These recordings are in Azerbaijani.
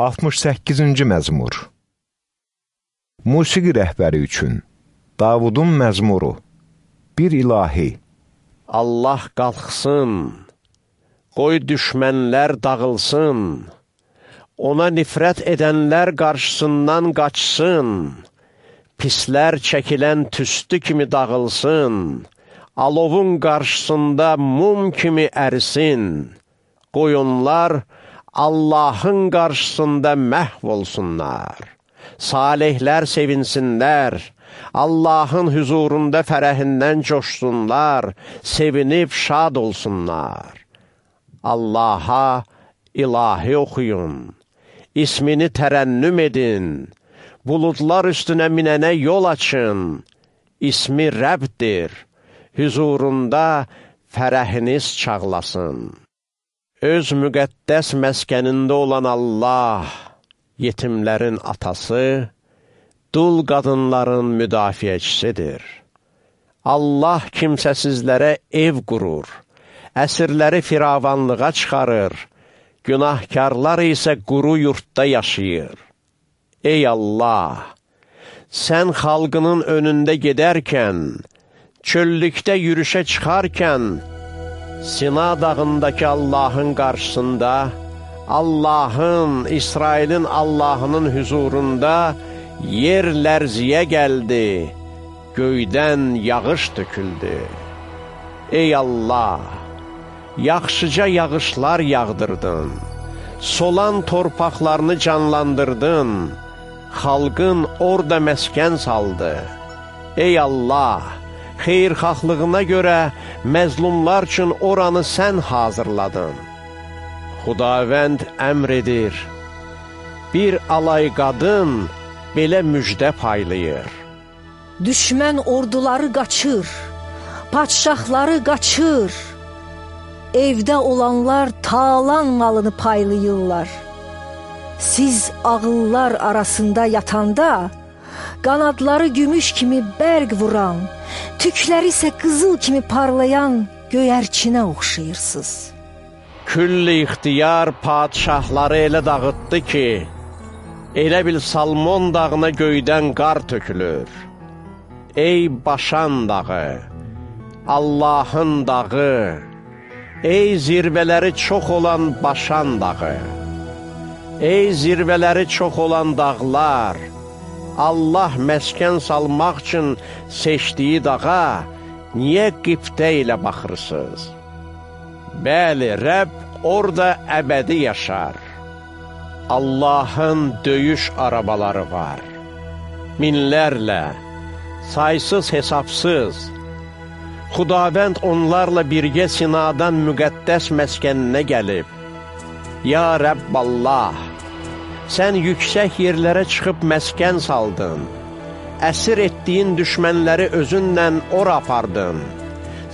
68-ci məzmur. Musiqi rəhbəri üçün Davudun məzmuru Bir ilahi. Allah qalxsın, qoy düşmənlər dağılsın, ona nifrət edənlər qarşısından qaçsın, pislər çəkilən tüstü kimi dağılsın, alovun qarşısında mum kimi ərsin, qoy onlar Allahın qarşısında məhv olsunlar. Salihlər sevinsinlər, Allahın hüzurunda fərəhindən coşsunlar, sevinib şad olsunlar. Allaha ilahi oxuyun, ismini tərənnüm edin, buludlar üstünə minənə yol açın, ismi Rəbdir, hüzurunda fərəhiniz çağlasın. Öz müqəddəs məskənində olan Allah, yetimlərin atası, dul qadınların müdafiəçisidir. Allah kimsəsizlərə ev qurur, əsirləri firavanlığa çıxarır, günahkarlar isə quru yurtda yaşayır. Ey Allah! Sən xalqının önündə gedərkən, çöllükdə yürüşə çıxarkən, Sina dağındakı Allahın qarşısında, Allahın, İsrailin Allahının hüzurunda yer lərziyə gəldi, göydən yağış töküldü. Ey Allah, yaxşıca yağışlar yağdırdın, solan torpaqlarını canlandırdın, xalqın orada məskən saldı. Ey Allah, xeyrxahlığına görə məzlumlar üçün oranı sən hazırladın. Xudavənd əmr edir, bir alay qadın belə müjdə paylayır. Düşmən orduları qaçır, padşahları qaçır, evdə olanlar talan malını paylayırlar. Siz ağıllar arasında yatanda, qanadları gümüş kimi bərq vuran, tükləri isə qızıl kimi parlayan göyərçinə oxşayırsınız. Külli ixtiyar padşahları elə dağıtdı ki, elə bil Salmon dağına göydən qar tökülür. Ey Başan dağı, Allahın dağı, ey zirvələri çox olan Başan dağı, ey zirvələri çox olan dağlar, Allah məskən salmaq üçün seçdiyi dağa, niyə qibtə ilə baxırsınız? Bəli, Rəbb orada əbədi yaşar. Allahın döyüş arabaları var. Minlərlə, saysız hesabsız. Xudavənd onlarla birgə Sinadan müqəddəs məskəninə gəlib. Ya Rəbb Allah! Sən yüksək yerlərə çıxıb məskən saldın. Əsir etdiyin düşmənləri özünlə ora apardın.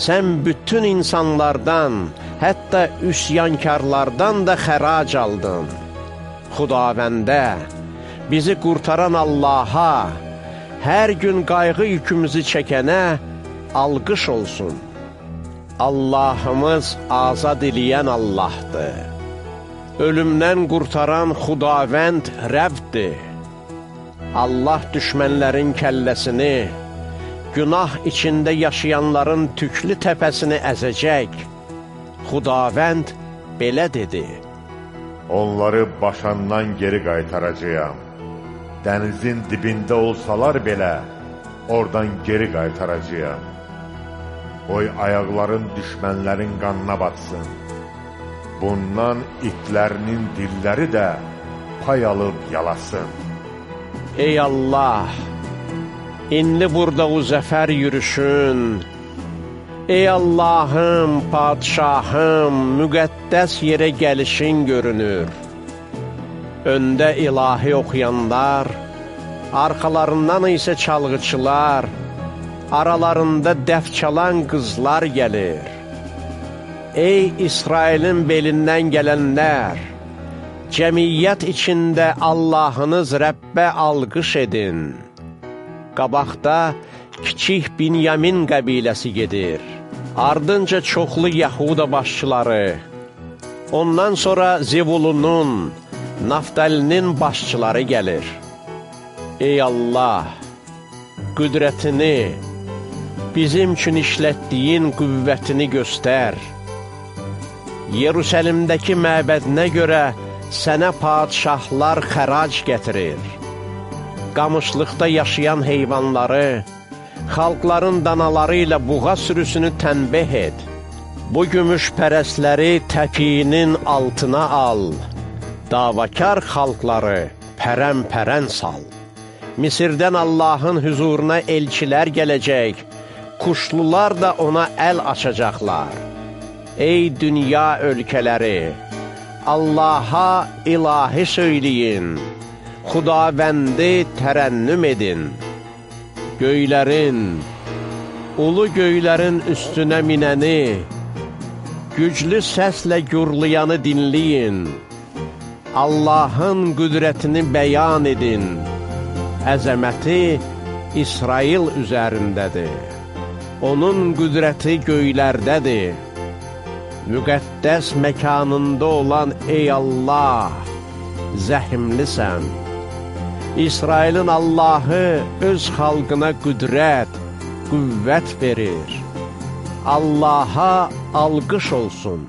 Sən bütün insanlardan, hətta üsyankarlardan da xərac aldın. Xudavəndə, bizi qurtaran Allaha, hər gün qayğı yükümüzü çəkənə alqış olsun. Allahımız azad eləyən Allahdır ölümdən qurtaran xudavənd Rəbdir. Allah düşmənlərin kəlləsini, günah içində yaşayanların tüklü təpəsini əzəcək. Xudavənd belə dedi. Onları başandan geri qaytaracaqam. Dənizin dibində olsalar belə, oradan geri qaytaracaqam. Qoy ayaqların düşmənlərin qanına batsın. Bundan itlərinin dilləri də pay alıb yalasın. Ey Allah! İndi burada o zəfər yürüşün, Ey Allahım, padşahım, müqəddəs yerə gəlişin görünür. Öndə ilahi oxuyanlar, arxalarından isə çalğıçılar, aralarında dəf çalan qızlar gəlir. Ey İsrailin belindən gələnlər, cəmiyyət içində Allahınız Rəbbə alqış edin. Qabaqda kiçik Binyamin qəbiləsi gedir, ardınca çoxlu Yahuda başçıları, ondan sonra Zevulunun, Naftəlinin başçıları gəlir. Ey Allah, qüdrətini, bizim üçün işlətdiyin qüvvətini göstər. Yerusəlimdəki məbədinə görə sənə padişahlar xərac gətirir. Qamışlıqda yaşayan heyvanları, xalqların danaları ilə buğa sürüsünü tənbeh et. Bu gümüş pərəsləri təpiyinin altına al. Davakar xalqları pərən-pərən sal. Misirdən Allahın hüzuruna elçilər gələcək, kuşlular da ona əl açacaqlar. Ey dünya ölkələri, Allaha ilahi söyləyin, xudavəndi tərənnüm edin. Göylərin, ulu göylərin üstünə minəni, güclü səslə gürlayanı dinləyin. Allahın qüdrətini bəyan edin. Əzəməti İsrail üzərindədir. Onun qüdrəti göylərdədir. Müqəddəs məkanında olan ey Allah, zəhimlisən. İsrailin Allahı öz xalqına qüdrət, qüvvət verir. Allaha alqış olsun.